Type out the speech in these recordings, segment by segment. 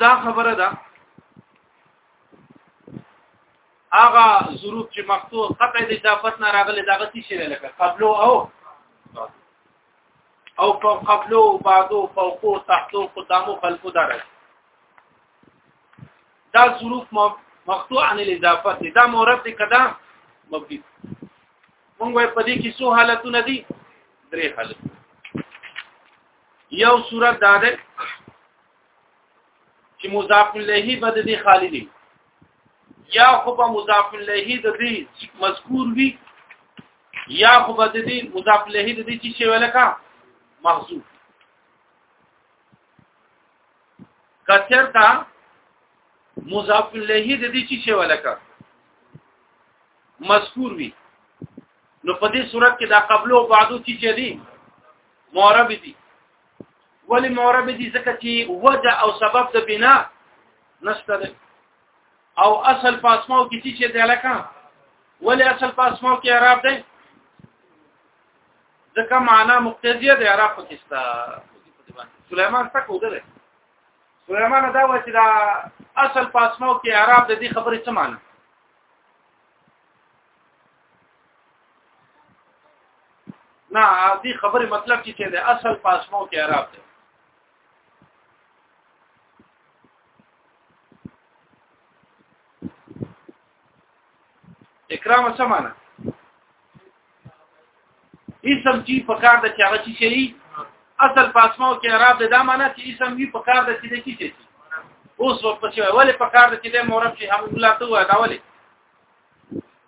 دا خبره ده هغه ظروف چې مقطوع قطع د اضافت نه راغلي دا غتی شي لکه قبل او او قبل او بعد او فوق او تحت او قدام او خلف دا راځي دا ظروف مقطوع عن الاضافت دا مورب دي کدا مبدي مونږ په دې کې څو حالتونه دي درې حالت یو صورت دا ده چې مضاف الیه به د دې خالی دی یا خو به مضاف الیه د دې مذکور وي یا خو به د دې مضاف الیه د دې چې شی ولکا محذوف کثر تا مضاف الیه د دې چې شی ولکا مذکور وي نو په دې صورت کې دا قبل او بعدو چې دي معرب دي ولی معرب دي ځکه چې وجه او سبب د بنا نشته ده او اصل پاسمو کې چې چې دلکه ولی اصل پاسمو کې اعراب ده ځکه معنا مقتضیه ده اعراب پکستا سليمان تک ودره سليمان دا و چې دا اصل پاسمو کې اعراب د دې خبرې څه معنی نه دې خبره مطلب چې د اصل پاسمو کې عرب دی اکرام څه معنا اسم چې په کار د چاغه چې شي اصل پاسمو کې عرب دی دا معنا چې اسم یې په کار د چې شي اوس په څه ولې په کار د چې د مورب شي هم الله ته وایي دا ولې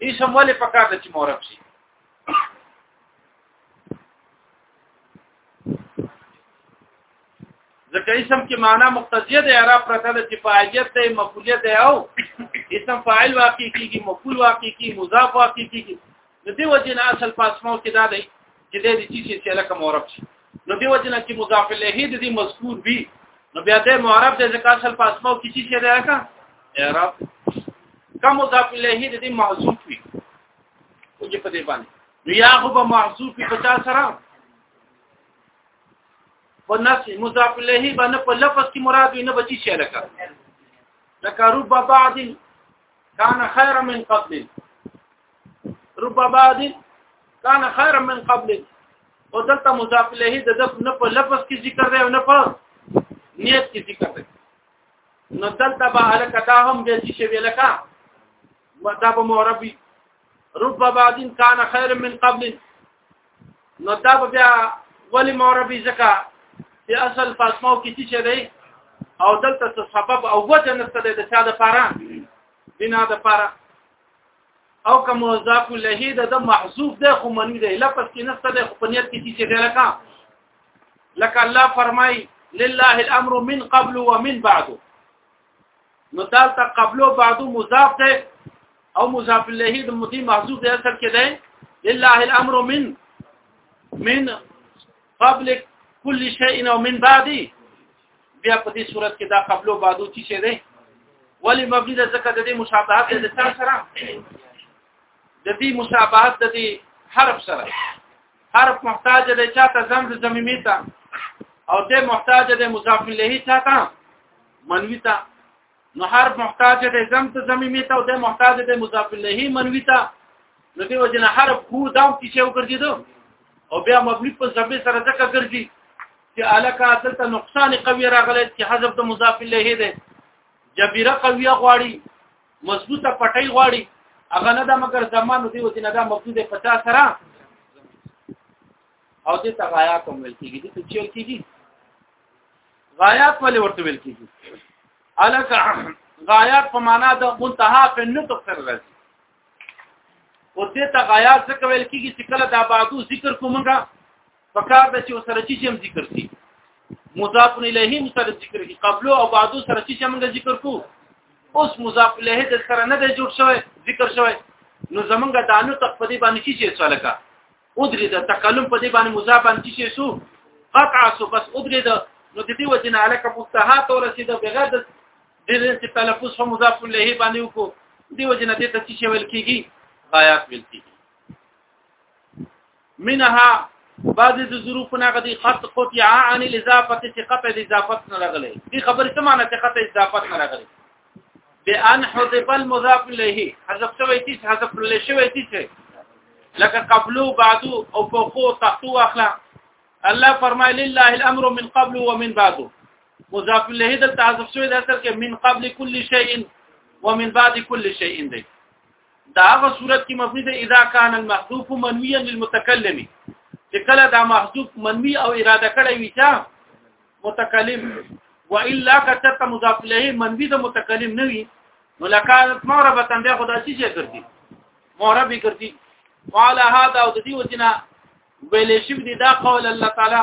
اسم ولې پکار د چې مورب شي ځکه اسم کې معنا مقتضیه د اعراب پرته د فاعلیت ته مفعولیت دی او اسم فاعل واقع کیږي مفعول واقع کیږي مضاف واقع کیږي د دې وجه نه اصل پاسمو کې دا دی چې د دې چې چې لکه معرب شي نو دی وجنه چې مضاف الیه د دې مذکور وي نو بیا د معرب د ذکر اصل په اسماء کې چې شری راکا اعراب کوم مضاف الیه د دې محذوف وي او چې په دې باندې نو یا هو به محذوف په چا سره په نفس مضاف الیه باندې په لفظ کې مراد وي نه بچی شي لکه لکه رب بعد کان خیر من قبل رب بعد كان خيرا من قبل او دلته مضاف الیه د دف نه په لفظ کې ذکر دی او نه په نیت کې ذکر دی نو دلته به الک دا هم د چې شی لکه ودا به موربي رب بعد كان خيرا من قبل نو دا به بیا ولی موربي زکه چې اصل فاطمه کې چې شی دی او دلته سبب او وجه نشته د چا د پاره بنا د پاره او که مضاف له د د محذوف ده خو منی ده لپس کې نسته ده خو پنیت کې چې ده لکه لکه الله فرمای لله الامر من قبل ومن بعد نو دالته قبل او بعد مضاف ده او مضاف له د مضی محذوف ده اصل کې ده لله الامر من من قبل كل شيء ومن بعد بیا په دې صورت کې دا قبل او بعدو چې شه دی ولی مبني د زکه د دې مشابهت د تر سره د دې مشابهت د دې حرف سره حرف محتاج دی چاته زم د زميمي ته او دې محتاج دی مضاف الیه چاته منوی ته نو حرف محتاج دی زم ته زميمي ته او دې محتاج دی مضاف الیه منوی ته نو دې وجنه حرف هو دام چې یو ګرځیدو او بیا مبني په زبې سره ځکه ګرځي چې الکه دلته نقصان قوی راغلی چې حذف د مضاف الیه دی جبیره قویه غواړي مضبوطه پټي غواړي هغه نه دا مګر زمانو دی وتی نه دا مقصود 50 سره او دې ته غایا کوم ویل کیږي دې ته چې ویل کیږي غایات ولې ورته ویل کیږي الکه غایات په معنا د منتها په نطق سره راځي او دې ته غایات څه ویل کیږي چې کله دا بعدو ذکر کومګه فکر د چې سره چې جمع ذکر کی مضاف الیه سره ذکر کی قبل او بعد سره چې موږ ذکر کو اوس مضاف الیه د سره نه جوړ شوی ذکر شوی نو زمونږ د انو تقدی باندې چې څه لکه ادری د تکلم په دې باندې مضاف باندې چې شو قطع سو بس ادری د نو د دې وجنه الک مستحات او رسید بغیر د دې چې تلفظ په مضاف الیه باندې وکړو دې وجنه دې ته چې ویل کیږي غایات ویل کیږي منها بعض د ظروف نه غدي خط قطع عن الاضافه چې قطع د اضافت نه راغلي دي خبرې څه معنی ته قطع اضافت نه راغلي بان حذف المضاف الیه حذف شوی چې حذف للی شوی چې لکه قبلو بعدو او فوقو تحتو اخلا الله فرمای لله الامر من قبل ومن بعد مضاف الیه د تعذف شوی د اصل کې من قبل كل شيء ومن بعد كل شيء دی دا هغه صورت کې مبني ده اذا كان المحذوف منويا للمتكلم چې کله دا محذوف منوي او اراده کړی وي چې متکلم والا کثرت مضاف له منوي د متکلم نه وي نو لکانت معربه تنده خدا شي چې کوي معربه کوي قال هذا او د دې وجنا ویلې شپ دي دا قول الله تعالی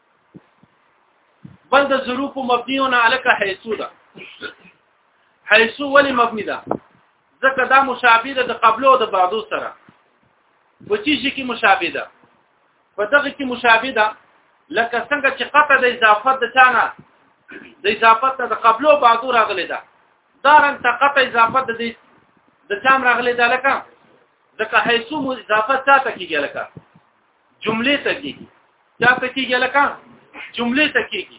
بل د ظروف مبنيونه عليك حيث ده حيث ولي مبني ده ځکه دا مشابه ده د قبلو او د بعدو سره په چی شي کې مشابه ده په دغه کې مشابه ده لکه څنګه چې قطع د اضافت د چانه د اضافت د قبلو او بعدو راغلي ده دا رنګ ته قطع اضافت د د چام راغلي ده لکه ځکه حيث مو اضافت چاته کیږي لکه جملې ته کېږي دا ته کېږي لکه جملې ته کېږي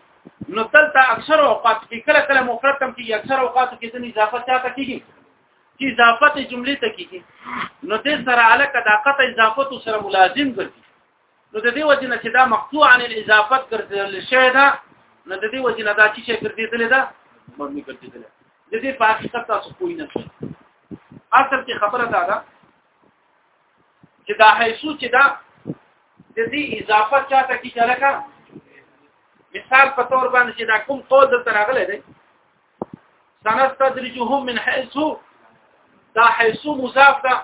نو دلته اکثر اوقات کې کله کله مفرد تم کېږي اکثر اوقات کې د اضافه چا ته کېږي چې اضافه ته جملې ته کېږي نو دې سره علاقه د قطع اضافه سره ملازم ګرځي نو د دې وجنه چې دا مقطوع عن الاضافه ګرځول شي دا نو د دې وجنه دا چې شي ګرځیدل دا مبني ګرځیدل د دې په حقیقت تاسو کوی نه شئ اصل کې خبره دا ده چې دا حیثو چې دا د دې اضافه چاته کی چلکا مثال په تور باندې چې دا کوم قول د تراغله دی سنستدرجهم من حيث دا حيث مضاف ده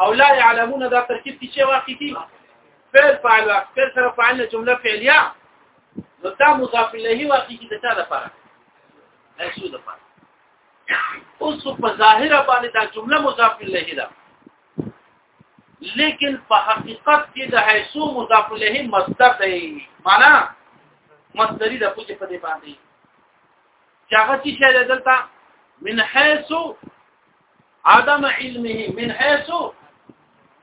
او لا يعلمون دا ترکیب کې چې واقع دي فعل فاعل فعل سره فاعل جمله فعلیه نو دا مضاف الیه واقع دي د چا لپاره حيث لپاره اوس په ظاهر باندې دا جمله مضاف الیه ده لیکن په حقیقت کې د حیثو مضاف الیه مصدر دی معنا مصدری د پوجي په دې باندې چې هغه چې شی دلته من حيث عدم علمه من حيث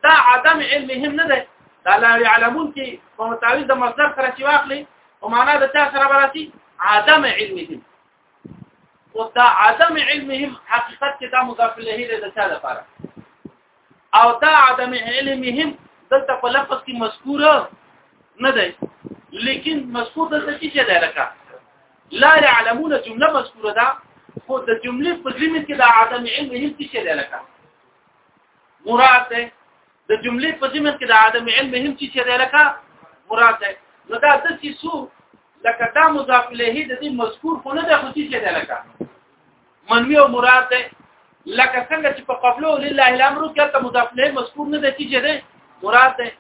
دا عدم علمهم نه ده دا لا يعلمون کې په متعویز د مصدر سره چې واخلي او معنا د چا سره براتي عدم علمهم او دا عدم علمهم حقیقت کې دا مضاف الیه دی د چا لپاره او دا عدم علمهم دلته په لفظ کې مذکور نه دی لیکن مذکور دلته کې څه دی لکه لا يعلمون جمله مذکوره ده خو د جملې په ضمن کې دا عدم علمهم څه دی لکه مراد ده د جملې په ضمن کې د عدم علم هم چې شری لکه مراد ده نو دا د څه سو لکه دا مضاف الیه د دې مذکور خو نه ده خو چې شری لکه منوی او مراد ده لکه څنګه چې په قبلو لله الامر کې ته مضاف الیه مذکور نه ده چې شری مراد ده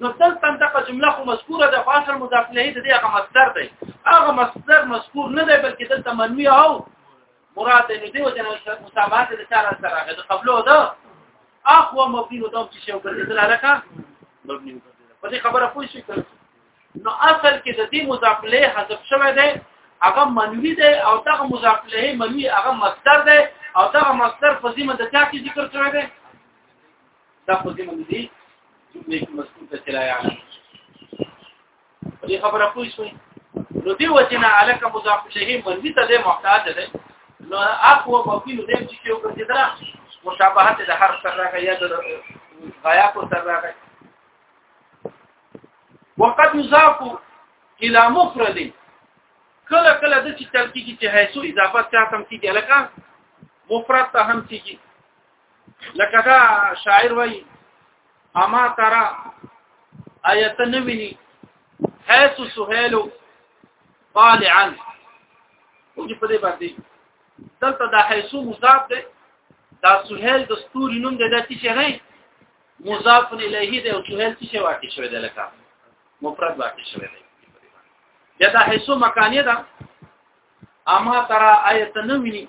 نو دلته دغه جمله خو مذکوره ده خو اصل مضاف الیه د دې هغه مصدر دی هغه مصدر مذکور نه دی بلکې دلته منوی او مراد نو دیو جن مسامحت د چا سره راغی د قبلو ده اخو مبني نو دوم چې شو ګرځیدل علاقه مبني په دې خبره پوه شئ نو اصل کې د دې مضاف له حذف شوه دی هغه منوي دی او دغه مضاف له منوي هغه مصدر دی او دغه مصدر په ذمه د چا کې ذکر شوی دی دا په ذمه دي جمله کې مذکور ته چلای عالم دې خبره پوه شوي نو دی وجنا علک مضاف الیه منفی ته دې محتاج ده نو اقوا مفی نو دې چې یو ګرځي درا مشابهت د هر سره راغی یا د غیا کو سره راغی وقد يضاف الى مفرد کله کله د چې تلکی کې چې هيڅو اضافه چاته هم کیږي لکه مفرد ته هم کیږي لکه دا شاعر وای اما ترى آیت نویني حيث سهيل طالعا وګړي په دې باندې دلته دا حيث مضاف دی دا سهيل د ستوري نوم دی دا چې څه نه مضاف الیه دی او سهيل څه واقع شوی دی لکه مفرد واقع شوی دی یا دا حيث مکانیه ده اما ترى آیت نویني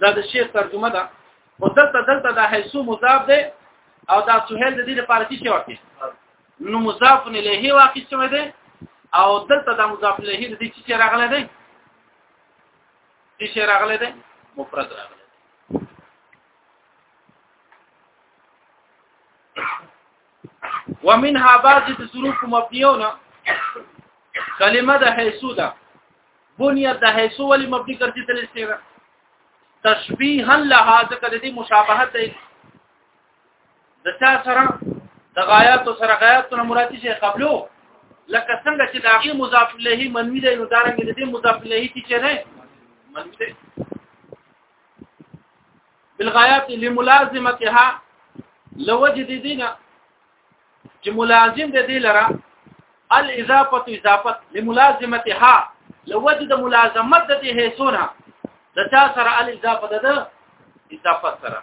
دا د شیخ ترجمه ده او دلته دلته د حیثو مضاف ده او دا سهیل د دې لپاره چې ورته نو مضاف الیه واقع شوی ده او دلته د مضاف الیه د دې چې راغله ده چې راغله ده مفرد راغله ومنها بعض الظروف مبنيونه کلمه د حیثو ده بنیت د حیث ولی مبني ګرځیدل شي تشبیها لها ذکر دې مشابهت دی د چا سره د غایات سره غایات نه مراد شي قبلو لکه څنګه چې د هغه مضاف الیه منوی دی نو دارنګ دې مضاف الیه چې چره منوی دی بالغایات لملازمتها لوجد دینا چې ملازم د دې لره الاضافه اضافه لملازمتها لوجد ملازمت د دې هيسونه د چا سره الاضافه د اضافه سره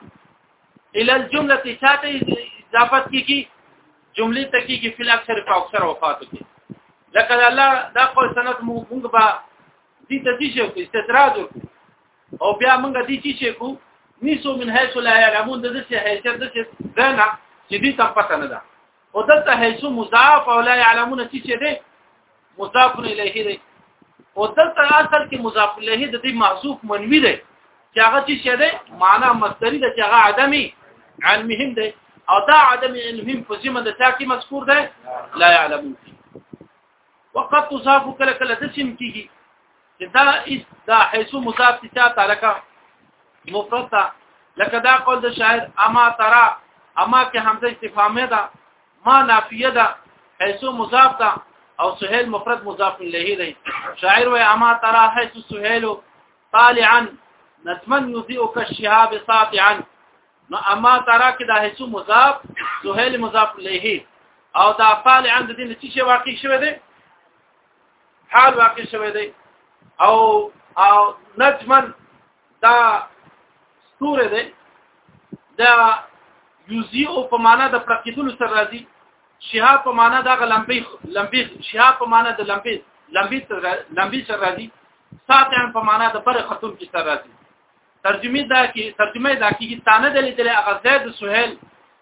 الى الجمله چاته اضافه کیږي جملې تکي کې فل اکثر په اکثر وفات کې لکه الله دا قول سند موږ با دي تدیشه استدراج او بیا موږ دې چی شي کو نیسو من حيث لا يعلمون د دې حیثیت د څه دنه چې دې تم پته نه ده او دلته حيث مضاف او لا يعلمون چې څه دې مضاف الیه دې او دلته اصل کې مضاف الیه د دې محذوف منوي دی چې هغه چې شه ده معنا مصدری ده چې هغه عدمي علمهم ده او دا عدم علمهم په ذمه ده چې مذکور ده لا يعلمون وقد تصاف کله کله تسم کیږي چې دا اس دا حيث مضاف ته تعلقه مفرد ده لکه دا قول د شاعر اما ترى اما کې همزه استفهامه ده ما نافيه ده حيث مضاف ده او سهيل مفرد مضاف الیه دی شاعر و اما ترى حيث سهيل طالعا نتمن يضيء كالشهاب ساطعا نو اما ترى کې دا حيث مضاف سهيل مضاف الیه او دا طالعا د دې چې واقع شوه دی حال واقع شوی دی او او نجمن دا ستوره دی دا یوزی او په معنا د پرکیدلو سره راځي شهاب په معنا دا لمبي لمبي شهاب په معنا د لمبي لمبي سره لمبي سره راځي ساتن په معنا د پر خطون کې سره راځي ترجمه دا کې ترجمه دا کې تانه د لیدل هغه زید سهیل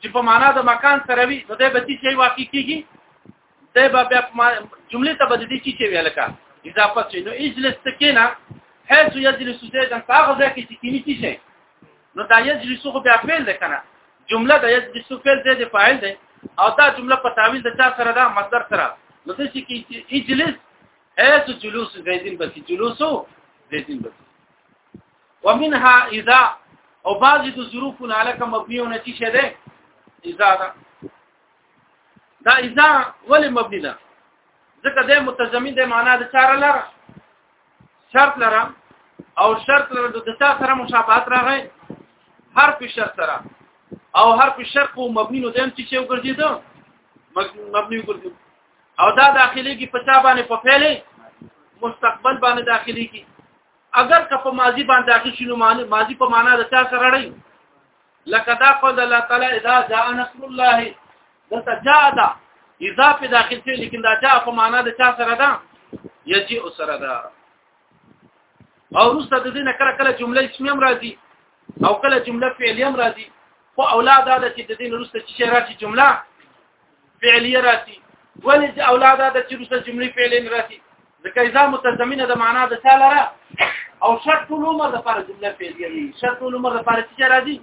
چې په معنا د مکان سره وي نو دا به څه شي واقع کیږي دا به بیا جمله ته بده دي چې ویل کا اضافه شي نو اجلس تکینا حيث يجلس زيد هغه ځای کې چې کینی څه شي نو دا يجلس خو بیا فعل ده کنه جمله د يجلس فعل زید فاعل ده او دا جمله په تعویل د چا سره ده مصدر سره نو څه شي کې اجلس حيث جلوس زيدين بس جلوسو زيدين بس ومنها اذا او بعض د ظروفونه علاقه مبني او نتي شه ده اذا دا دا اذا ولې مبني ده ځکه د متضمن د معنا د چاره لره شرط لره او شرط لره د تا سره مشابهت راغی حرف شرط سره او حرف شرط او مبني نو دیم چې وګرځي ده مبني وګرځي او دا داخلي کې په چا باندې په فعل مستقبل باندې داخلي کې اگر که په ماضی باندې داخل شي نو ماضی په معنا د چا سره رړی لکه دا قول الله تعالی اذا جاء نصر الله دلته جاء دا اذا په داخل شي لیکن دا جاء په معنا د چا سره ده یجی او سره ده او روسته د دې نه کله کله جمله اسمیه راځي او کله جمله فعلیه راځي خو اولاد دا چې د دې روسته چې راځي جمله فعلیه راځي ولې چې اولاد د چې روسه جملې فعلیه نه راځي ځکه اذا متضمنه د معنا د څه لره او شرط ټول عمر د لپاره جمله فعلیه وي شرط ټول عمر د لپاره چې راځي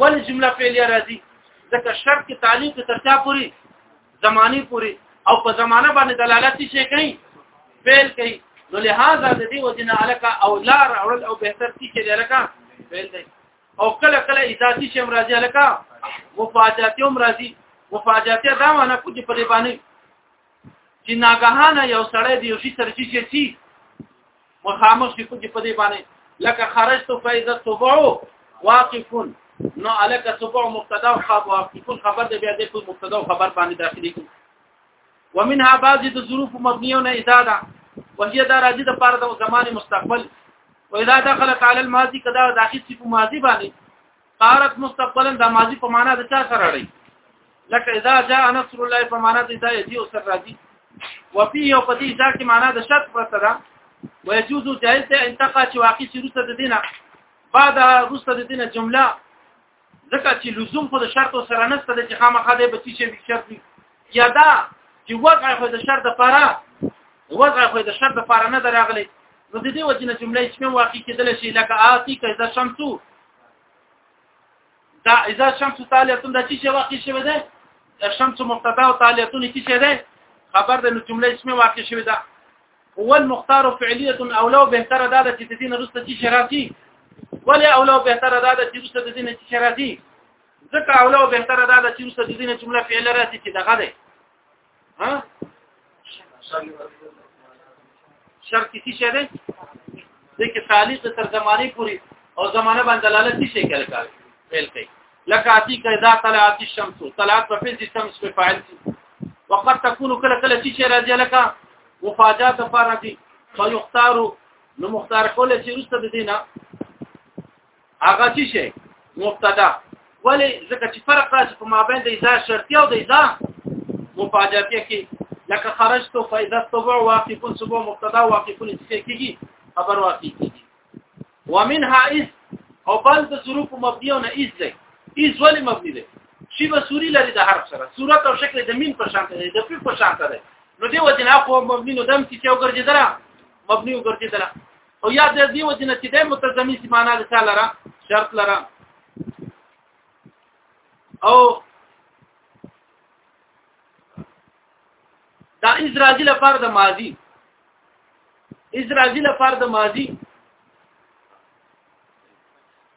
ولې جمله فعلیه راځي ځکه شرط کې تعلیق ترتیا پوری زمانی پوری او په زمانه باندې دلالت شي کوي فعل کوي نو لہذا د دې وجنه الکا او لا راول او بهتر کی چې الکا فعل دی او کله کله اضافي شم راځي لکه مفاجاتي هم راځي مفاجاتي دا معنی کوي په دې باندې چې ناګهانه یو سړی دی یو شي سره شي شي مخامخ شي کوي په دې باندې لکه خرجت فاذا صبح واقف نو الک صبح مبتدا او خبر واقف خبر دې بیا دې کوم مبتدا او خبر باندې داخلي کوي ومنها بعضی د ظروف مبنیونه اذا ده وهي دا راځي د پاره د زمان مستقبل و اذا دخلت على الماضي کدا داخل سی په ماضي باندې قارت مستقبلا د ماضي په معنا د چا سره راړي لکه اذا جاء نصر الله په معنا د اذا يجي او سر راځي وفي او په دې ځکه کې معنا د شرط پرته ده ويجوز جائز ته انتقا چې واقع شي روسه د دینه بعد روسه د دینه جمله ځکه چې لزوم خو د شرط سره نه ستل چې خامخا دی به چې شي شرط یا دا چې وضع خو د شرط لپاره وضع خو د شرط لپاره نه دراغلي نو د دې وجه نه جمله اسمه واقع کېدل شي لکه آتی که اذا شمسو دا اذا شمس طالعتون دا چې واقع شوه ده شمس مبتدا او طالعتون کې شه ده خبر ده نو جمله اسمه واقع شوه ده هو المختار فعليه او لو بهتره دا چې د دین رسته چې شرافي ولی او لو بهتره دا چې رسته د دین چې شرافي ځکه او لو بهتره دا چې رسته د دین جمله فعل راځي چې دغه ده ها شرط کسی شه ده ځکه خالص تر زمانه پوری او زمانه باندې دلالت شي کول کوي فعل کوي لکه اتی کذا طلعت الشمس طلعت په فعل شمس په فاعل وقد تكون کله کله چې راځي لکه مفاجات فرضي فيختار نو مختار کول چې رسته د دینه هغه چې شي مبتدا ولی ځکه چې فرق راځي په مابین د اذا شرطي او د اذا مفاجاتي کې لکه خرجت فاذا الصبح واقف صبح مبتدا واقف کیږي خبر واقع کیږي ومنها اس او بل د ظروف مبني او نه اس دی اس ولې مبني دی شی به سوري لري د حرف سره صورت او شکل د مين په شان دی د پی په شان دی نو دی وجنه خو مبني نو دم چې یو ګرځیدره مبني وګرځیدره او یا د دې وجنه چې د متضمن سی معنا د څه لره شرط لره او دا از راځي لپاره د ماضي از راځي لپاره د ماضي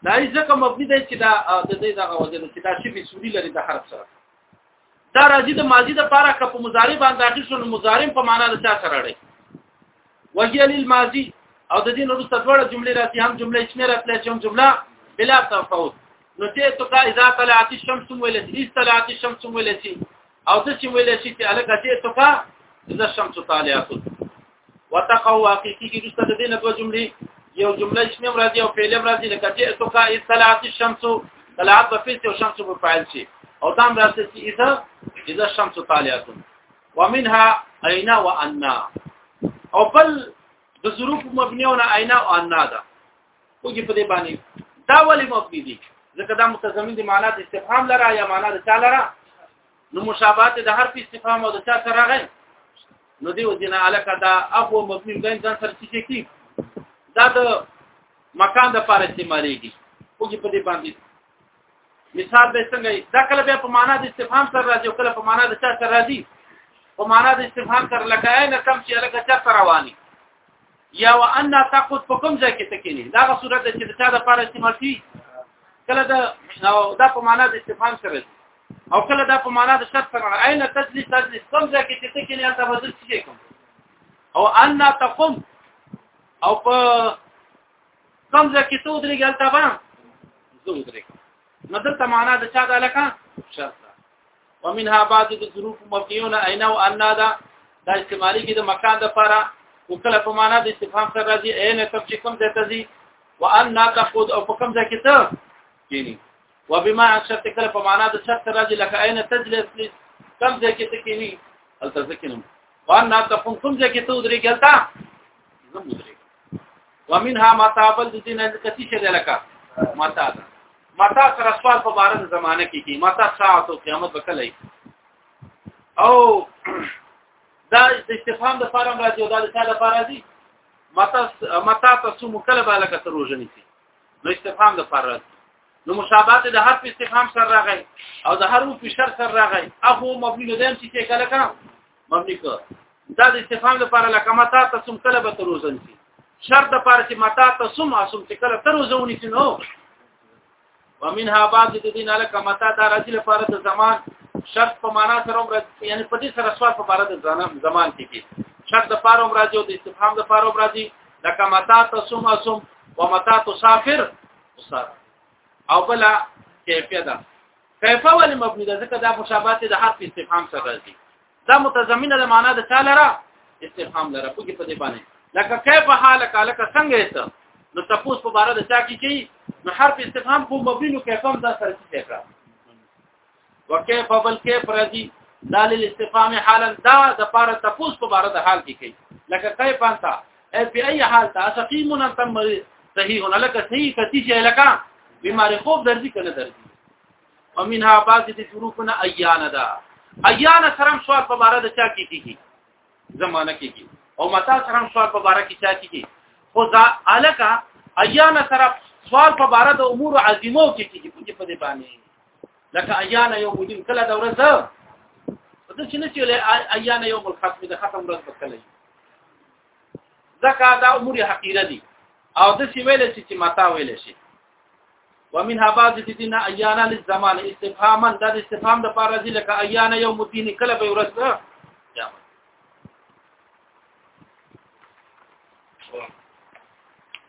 دا ځکه مبني دی چې دا د دې دغه وجه چې دا شی مسولی لري د حرف سره دا راځي د ماضي د پاره که په مضارع باندې داخل شون مضارع په معنا د چا سره راړي وهي للماضي او د دې نورو ستوړه جملې راځي هم جمله اسمه راتلې چې هم جمله بلا تفاوت نو ته تو کا اذا طلعت الشمس ولت استلعت الشمس ولت او څه چې ویل شي چې الګ دې تفا اذا الشمس طالعه وتقوا واقعي کې رسته د دې نه دوه جملې یو جمله اسمه مرادي او فعل مرادي لکه چې تفا اطلاعات الشمس طلعت په فعل او شمس په فاعل شي او دا مرسته چې اذا اذا الشمس طالعه ومنها اين وان او بل د ظروف مبنيونه اين او ان ده وګي په دې باندې دا ولې مبني دي ځکه دا متضمن دي معنا د استفهام لره یا معنا د چا لره نو مشابهت د حرف استفهام او د چا سره غي نو دی وزنه علاقه دا اخو مبني ګان ځان سره چې کی دا د مکان د فار استعمالېږي وګي په دې باندې مثال به څنګه دا کله به په معنا د استفهام سره راځي او کله په معنا د چا سره راځي په معنا د استفهام سره لکه عین کم چې لکه چا سره رواني یا وان تقود په کوم ځای کې تکینی دا غو صورت چې د چا د پاره استعمال شي کله دا دا په معنا د استفهام سره راځي او کله دا په معنا د شرط سره عین تجلیس تجلیس کوم ځای کې چې تکینی هلته بدل شي کوم او ان تقوم او په کوم ځکه ته درې ګل تا به زو درې نو دلته معنا د چا د لکه شرط ومنها بعض الظروف مبنيون اين او ان دا د استعمالي کې د مکان د لپاره وکړه په معنا د استفهام سره راځي اين تب چې کوم ځای ته ځي وان تخود او په کوم ځای کې ته کینی وبما شرط کله په معنا د شرط راځي لکه اين تجلس کوم ځای کې ته کینی التذکرم وان تخون کوم ځای کې ته ودرې ګلتا زم ودرې ومنها ما تعبل د دین د کتی شه لکه متا ده متا سره سوال په بار د زمانه کې کی متا ساعت او قیامت وکړي او دا د استفهام د فارم راځي او دا د ساده فار راځي متا متا تاسو مکله بالا کته روزنی کی نو استفهام د فار راځي نو مشابهت د حرف استفهام سره راغی او د حرف په شر سره راغی اخو مبني لدیم چې کله کړه مبني کو دا د استفهام لپاره لکه متا تسم کله به تروزن شي شرط لپاره چې متا تسم اسم چې کله تروزونی شي نو ومنها بعض د دین علاقه متا دا راځي لپاره د زمان شرط په معنا سره عمر یعنی په دې سره سوال په بار د زمان زمان کې کې شرط د پاره عمر راځي او د استفهام د پاره عمر راځي لکه متا تسم اسم ومتا تسافر مسافر او بلا کیفیت کیف ول مبني ده ځکه دا مشابهت د حرف استفهام سره راځي دا متضمنه د معنا د چا لره استفهام لره په کې په دې باندې لکه کیف حالک لکه څنګه ایسه نو تاسو په بار د چا کې کی نو حرف استفهام کوم مبني نو کیف هم دا سره څه کړه وکيف بل کیف راځي دا لل استفهام حالا دا د پاره تاسو په بار د حال کې کی لکه کیف انت په اي حال تاسو قیمون تم صحیح نه لکه صحیح کتی شي لکه بیماری خوب درځي کنه درځي ومنها بعض دي شروفنا ایان دا ایان سره سوال په بار د چا کې کیږي زمانہ کې کیږي او متا سره سوال په بار کې چا کیږي خو ځا الکا ایان سره سوال په بار د امور عظیمو کې کیږي په دې باندې لکه ایان یو مدین کله د ورځ د چې نه چې ایان یو الختم د ختم ورځ په کله ځکه دا امور حقیره دي او د سی ویل شي چې متا ویل شي ومنها بعض الدين ايانا للزمان استفهاما دا استفهام د پاره دي لکه ايانا يوم الدين کله به ورځ